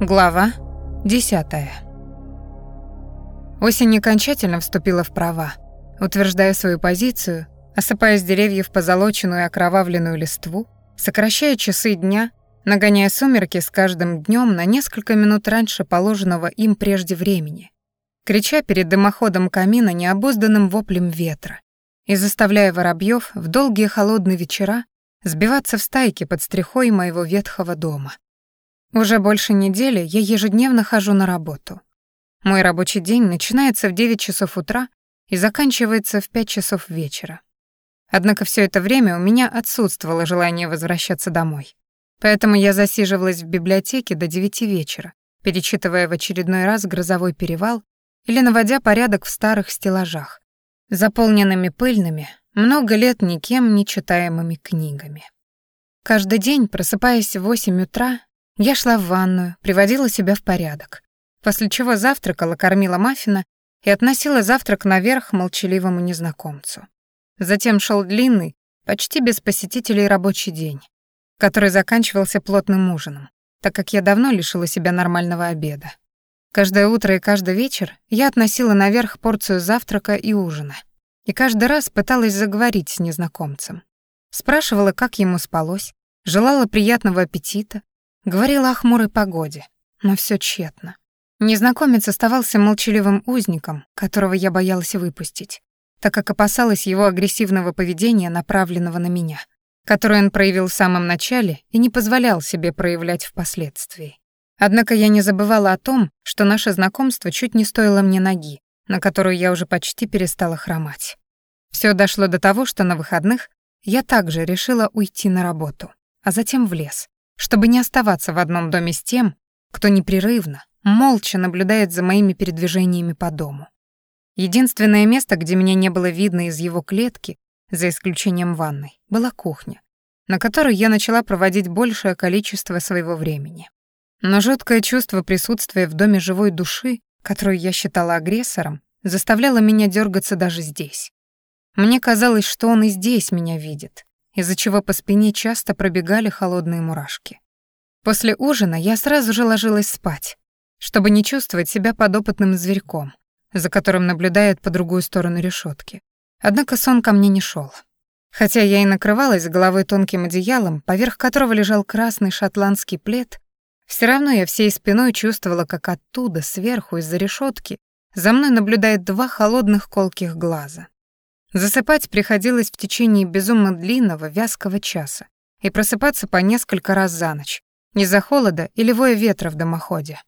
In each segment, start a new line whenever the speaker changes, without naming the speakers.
Глава 10. Осень окончательно вступила в права, утверждая свою позицию, осыпая с деревьев позолоченную и окровавленную листву, сокращая часы дня, нагоняя сумерки с каждым днем на несколько минут раньше положенного им прежде времени, крича перед дымоходом камина необузданным воплем ветра и заставляя воробьев в долгие холодные вечера сбиваться в стайки под стрихой моего ветхого дома. Уже больше недели я ежедневно хожу на работу. Мой рабочий день начинается в 9 часов утра и заканчивается в 5 часов вечера. Однако все это время у меня отсутствовало желание возвращаться домой. Поэтому я засиживалась в библиотеке до 9 вечера, перечитывая в очередной раз «Грозовой перевал» или наводя порядок в старых стеллажах, заполненными пыльными, много лет никем не читаемыми книгами. Каждый день, просыпаясь в 8 утра, я шла в ванную, приводила себя в порядок, после чего завтракала, кормила маффина и относила завтрак наверх молчаливому незнакомцу. Затем шел длинный, почти без посетителей рабочий день, который заканчивался плотным ужином, так как я давно лишила себя нормального обеда. Каждое утро и каждый вечер я относила наверх порцию завтрака и ужина, и каждый раз пыталась заговорить с незнакомцем. Спрашивала, как ему спалось, желала приятного аппетита, Говорила о хмурой погоде, но все тщетно. Незнакомец оставался молчаливым узником, которого я боялась выпустить, так как опасалась его агрессивного поведения, направленного на меня, которое он проявил в самом начале и не позволял себе проявлять впоследствии. Однако я не забывала о том, что наше знакомство чуть не стоило мне ноги, на которую я уже почти перестала хромать. Все дошло до того, что на выходных я также решила уйти на работу, а затем в лес, чтобы не оставаться в одном доме с тем, кто непрерывно, молча наблюдает за моими передвижениями по дому. Единственное место, где меня не было видно из его клетки, за исключением ванной, была кухня, на которой я начала проводить большее количество своего времени. Но жуткое чувство присутствия в доме живой души, которую я считала агрессором, заставляло меня дергаться даже здесь. Мне казалось, что он и здесь меня видит, из-за чего по спине часто пробегали холодные мурашки. После ужина я сразу же ложилась спать, чтобы не чувствовать себя подопытным зверьком, за которым наблюдает по другую сторону решетки. Однако сон ко мне не шел. Хотя я и накрывалась головой тонким одеялом, поверх которого лежал красный шотландский плед, все равно я всей спиной чувствовала, как оттуда, сверху, из-за решетки, за мной наблюдает два холодных колких глаза. Засыпать приходилось в течение безумно длинного, вязкого часа и просыпаться по несколько раз за ночь, из-за холода или воя ветра в дымоходе.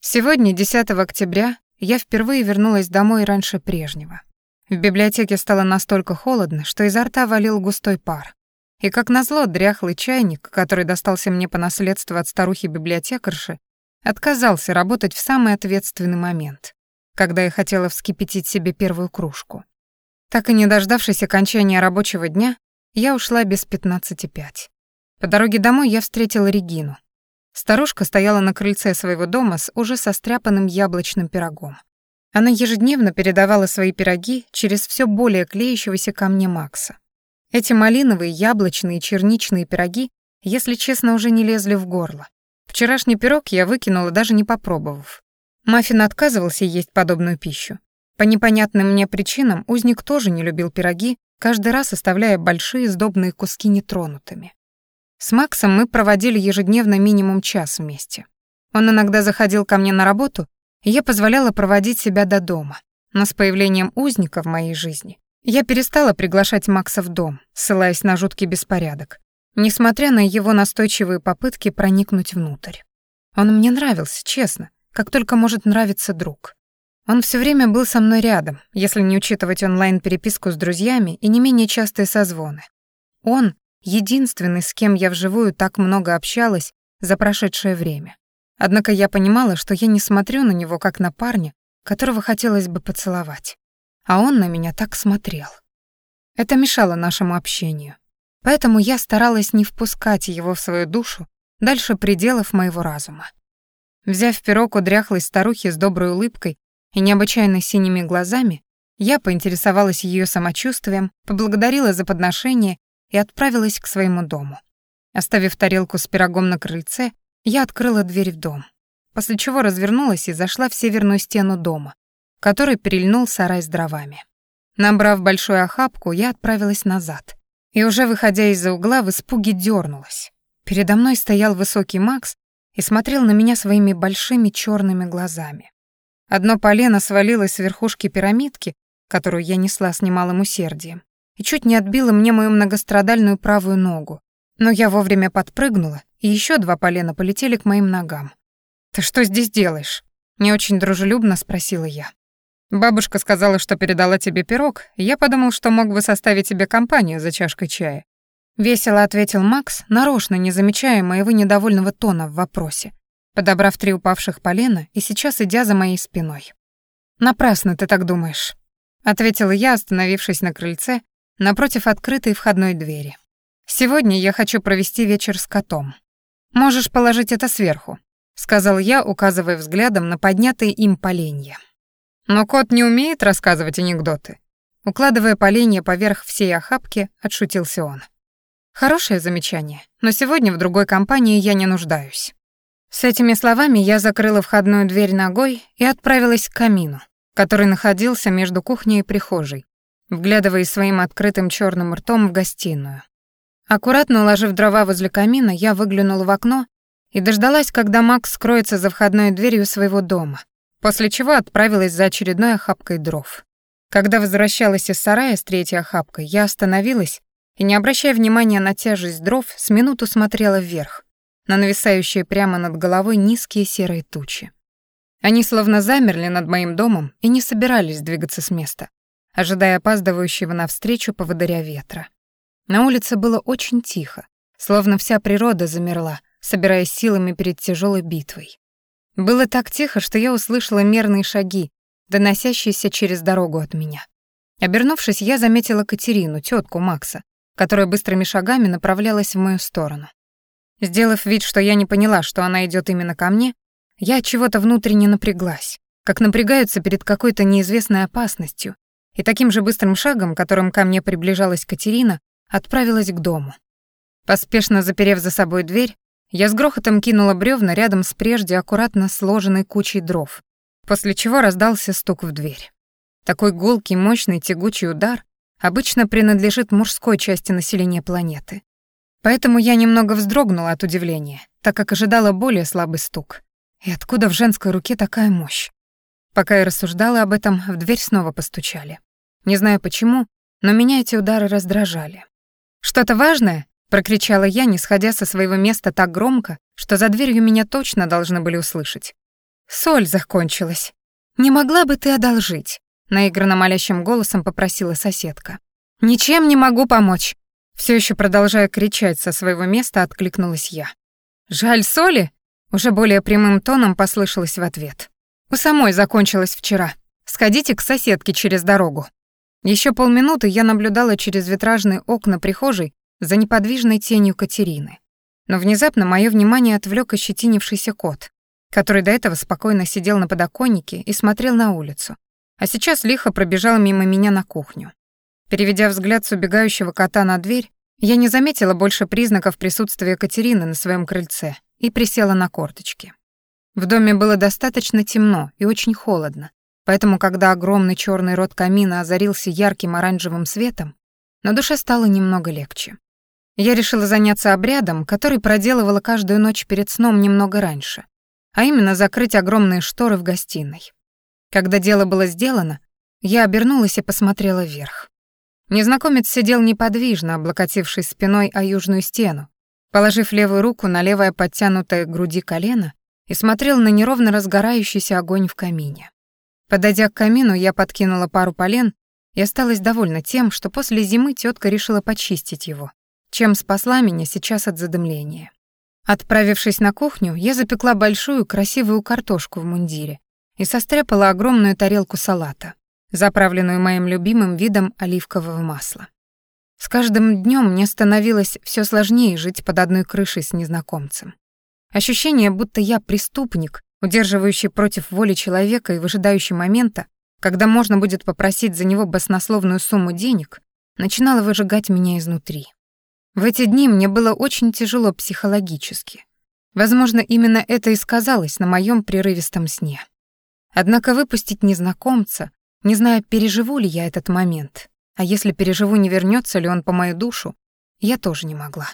Сегодня, 10 октября, я впервые вернулась домой раньше прежнего. В библиотеке стало настолько холодно, что изо рта валил густой пар. И, как назло, дряхлый чайник, который достался мне по наследству от старухи-библиотекарши, отказался работать в самый ответственный момент, когда я хотела вскипятить себе первую кружку. Так и не дождавшись окончания рабочего дня, я ушла без пятнадцати пять. По дороге домой я встретила Регину. Старушка стояла на крыльце своего дома с уже состряпанным яблочным пирогом. Она ежедневно передавала свои пироги через все более клеящегося ко мне Макса. Эти малиновые, яблочные, черничные пироги, если честно, уже не лезли в горло. Вчерашний пирог я выкинула, даже не попробовав. Маффин отказывался есть подобную пищу. По непонятным мне причинам узник тоже не любил пироги, каждый раз оставляя большие сдобные куски нетронутыми. С Максом мы проводили ежедневно минимум час вместе. Он иногда заходил ко мне на работу, и я позволяла проводить себя до дома. Но с появлением узника в моей жизни я перестала приглашать Макса в дом, ссылаясь на жуткий беспорядок, несмотря на его настойчивые попытки проникнуть внутрь. Он мне нравился, честно, как только может нравиться друг. Он все время был со мной рядом, если не учитывать онлайн-переписку с друзьями и не менее частые созвоны. Он — единственный, с кем я вживую так много общалась за прошедшее время. Однако я понимала, что я не смотрю на него как на парня, которого хотелось бы поцеловать. А он на меня так смотрел. Это мешало нашему общению. Поэтому я старалась не впускать его в свою душу дальше пределов моего разума. Взяв пирог у дряхлой старухи с доброй улыбкой, и необычайно синими глазами, я поинтересовалась ее самочувствием, поблагодарила за подношение и отправилась к своему дому. Оставив тарелку с пирогом на крыльце, я открыла дверь в дом. после чего развернулась и зашла в северную стену дома, который перельнул сарай с дровами. Набрав большую охапку, я отправилась назад. И уже выходя из-за угла, в испуге дернулась. Передо мной стоял высокий Макс и смотрел на меня своими большими черными глазами. Одно полено свалилось с верхушки пирамидки, которую я несла с немалым усердием, и чуть не отбило мне мою многострадальную правую ногу. Но я вовремя подпрыгнула, и еще два полена полетели к моим ногам. «Ты что здесь делаешь?» — не очень дружелюбно спросила я. «Бабушка сказала, что передала тебе пирог, я подумал, что мог бы составить тебе компанию за чашкой чая». Весело ответил Макс, нарочно не замечая моего недовольного тона в вопросе, подобрав три упавших полена и сейчас идя за моей спиной. «Напрасно ты так думаешь», — ответила я, остановившись на крыльце, напротив открытой входной двери. «Сегодня я хочу провести вечер с котом. Можешь положить это сверху», — сказал я, указывая взглядом на поднятые им поленья. «Но кот не умеет рассказывать анекдоты», — укладывая поленья поверх всей охапки, отшутился он. «Хорошее замечание, но сегодня в другой компании я не нуждаюсь». С этими словами я закрыла входную дверь ногой и отправилась к камину, который находился между кухней и прихожей, вглядываясь своим открытым черным ртом в гостиную. Аккуратно уложив дрова возле камина, я выглянула в окно и дождалась, когда Макс скроется за входной дверью своего дома, после чего отправилась за очередной охапкой дров. Когда возвращалась из сарая с третьей охапкой, я остановилась и, не обращая внимания на тяжесть дров, с минуту смотрела вверх, на нависающие прямо над головой низкие серые тучи. Они словно замерли над моим домом и не собирались двигаться с места ожидая опаздывающего навстречу поводыря ветра. На улице было очень тихо, словно вся природа замерла, собираясь силами перед тяжелой битвой. Было так тихо, что я услышала мерные шаги, доносящиеся через дорогу от меня. Обернувшись, я заметила Катерину, тетку Макса, которая быстрыми шагами направлялась в мою сторону. Сделав вид, что я не поняла, что она идет именно ко мне, я от чего-то внутренне напряглась, как напрягаются перед какой-то неизвестной опасностью, и таким же быстрым шагом, которым ко мне приближалась Катерина, отправилась к дому. Поспешно заперев за собой дверь, я с грохотом кинула бревна рядом с прежде аккуратно сложенной кучей дров, после чего раздался стук в дверь. Такой гулкий, мощный, тягучий удар обычно принадлежит мужской части населения планеты. Поэтому я немного вздрогнула от удивления, так как ожидала более слабый стук. И откуда в женской руке такая мощь? Пока я рассуждала об этом, в дверь снова постучали. Не знаю почему, но меня эти удары раздражали. «Что-то важное?» — прокричала я, не сходя со своего места так громко, что за дверью меня точно должны были услышать. «Соль закончилась. Не могла бы ты одолжить?» — наигранно молящим голосом попросила соседка. «Ничем не могу помочь!» Все еще продолжая кричать со своего места, откликнулась я. «Жаль соли?» — уже более прямым тоном послышалось в ответ. «У самой закончилась вчера. Сходите к соседке через дорогу». Еще полминуты я наблюдала через витражные окна прихожей за неподвижной тенью Катерины. Но внезапно мое внимание отвлек ощетинившийся кот, который до этого спокойно сидел на подоконнике и смотрел на улицу, а сейчас лихо пробежал мимо меня на кухню. Переведя взгляд с убегающего кота на дверь, я не заметила больше признаков присутствия Катерины на своем крыльце и присела на корточки. В доме было достаточно темно и очень холодно, Поэтому, когда огромный черный рот камина озарился ярким оранжевым светом, на душе стало немного легче. Я решила заняться обрядом, который проделывала каждую ночь перед сном немного раньше, а именно закрыть огромные шторы в гостиной. Когда дело было сделано, я обернулась и посмотрела вверх. Незнакомец сидел неподвижно, облокотившись спиной о южную стену, положив левую руку на левое подтянутое к груди колено и смотрел на неровно разгорающийся огонь в камине. Подойдя к камину, я подкинула пару полен и осталась довольна тем, что после зимы тетка решила почистить его, чем спасла меня сейчас от задымления. Отправившись на кухню, я запекла большую красивую картошку в мундире и состряпала огромную тарелку салата, заправленную моим любимым видом оливкового масла. С каждым днем мне становилось все сложнее жить под одной крышей с незнакомцем. Ощущение, будто я преступник, удерживающий против воли человека и выжидающий момента, когда можно будет попросить за него баснословную сумму денег, начинало выжигать меня изнутри. В эти дни мне было очень тяжело психологически. Возможно, именно это и сказалось на моем прерывистом сне. Однако выпустить незнакомца, не зная, переживу ли я этот момент, а если переживу, не вернется ли он по мою душу, я тоже не могла.